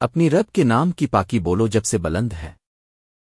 اپنی رب کے نام کی پاکی بولو جب سے بلند ہے۔